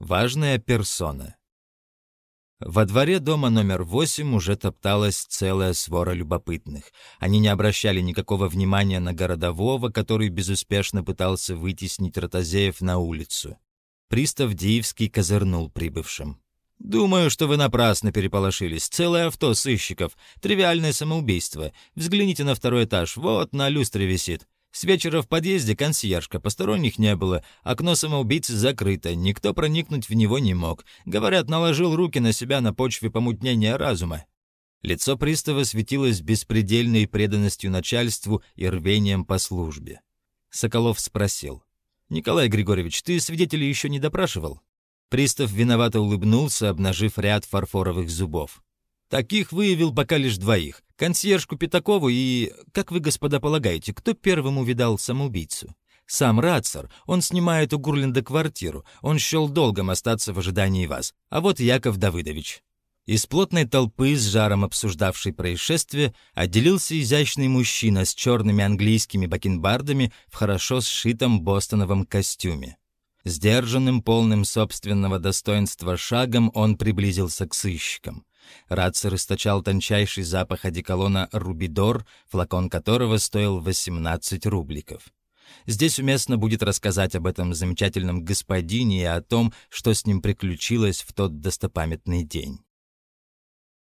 Важная персона. Во дворе дома номер восемь уже топталась целая свора любопытных. Они не обращали никакого внимания на городового, который безуспешно пытался вытеснить ротозеев на улицу. Пристав Диевский козырнул прибывшим. «Думаю, что вы напрасно переполошились. Целое авто сыщиков. Тривиальное самоубийство. Взгляните на второй этаж. Вот на люстре висит. С вечера в подъезде консьержка, посторонних не было, окно самоубийцы закрыто, никто проникнуть в него не мог. Говорят, наложил руки на себя на почве помутнения разума. Лицо пристава светилось беспредельной преданностью начальству и рвением по службе. Соколов спросил. «Николай Григорьевич, ты свидетелей еще не допрашивал?» Пристав виновато улыбнулся, обнажив ряд фарфоровых зубов. Таких выявил пока лишь двоих. Консьержку Пятакову и... Как вы, господа, полагаете, кто первым увидал самоубийцу? Сам Рацер. Он снимает у Гурленда квартиру. Он счел долгом остаться в ожидании вас. А вот Яков Давыдович. Из плотной толпы, с жаром обсуждавшей происшествие, отделился изящный мужчина с черными английскими бакенбардами в хорошо сшитом бостоновом костюме. Сдержанным, полным собственного достоинства шагом он приблизился к сыщикам. Рацер источал тончайший запах одеколона «Рубидор», флакон которого стоил 18 рубликов. Здесь уместно будет рассказать об этом замечательном господине и о том, что с ним приключилось в тот достопамятный день.